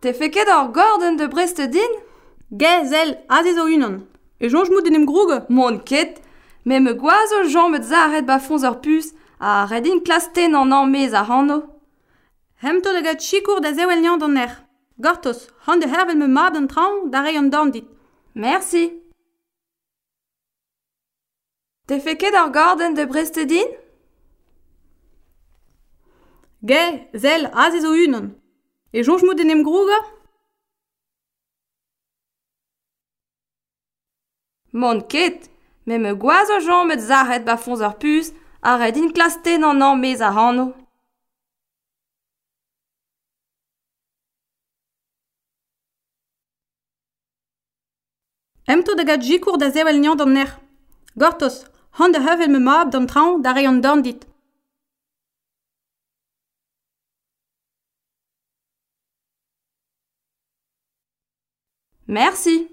Te fe ket ar gordon de brest din Gez el, aze zo unan. E jonj mout denem groge. Mon ket, me me gwazo o jan met za ba fonz ur pus, a red in klas ten an an mez a hanno. Hem to da gat chikour da zeo el nian d'an er. Gortos, han de hervel me mab an traon da re an dan dit. Merci. Te fe ket ar gordon de brest din Ge, zel, aze zo unan. E jonj mod denem em groga ket, me me gwaz o jom met zaret ba fonz ur pus, a red in klasten an an mez a hanno. Emto da gadji kour da zewel nian d'an ner. Gortos, han da hevel me mab d'an traon da reion d'an dit. Merci.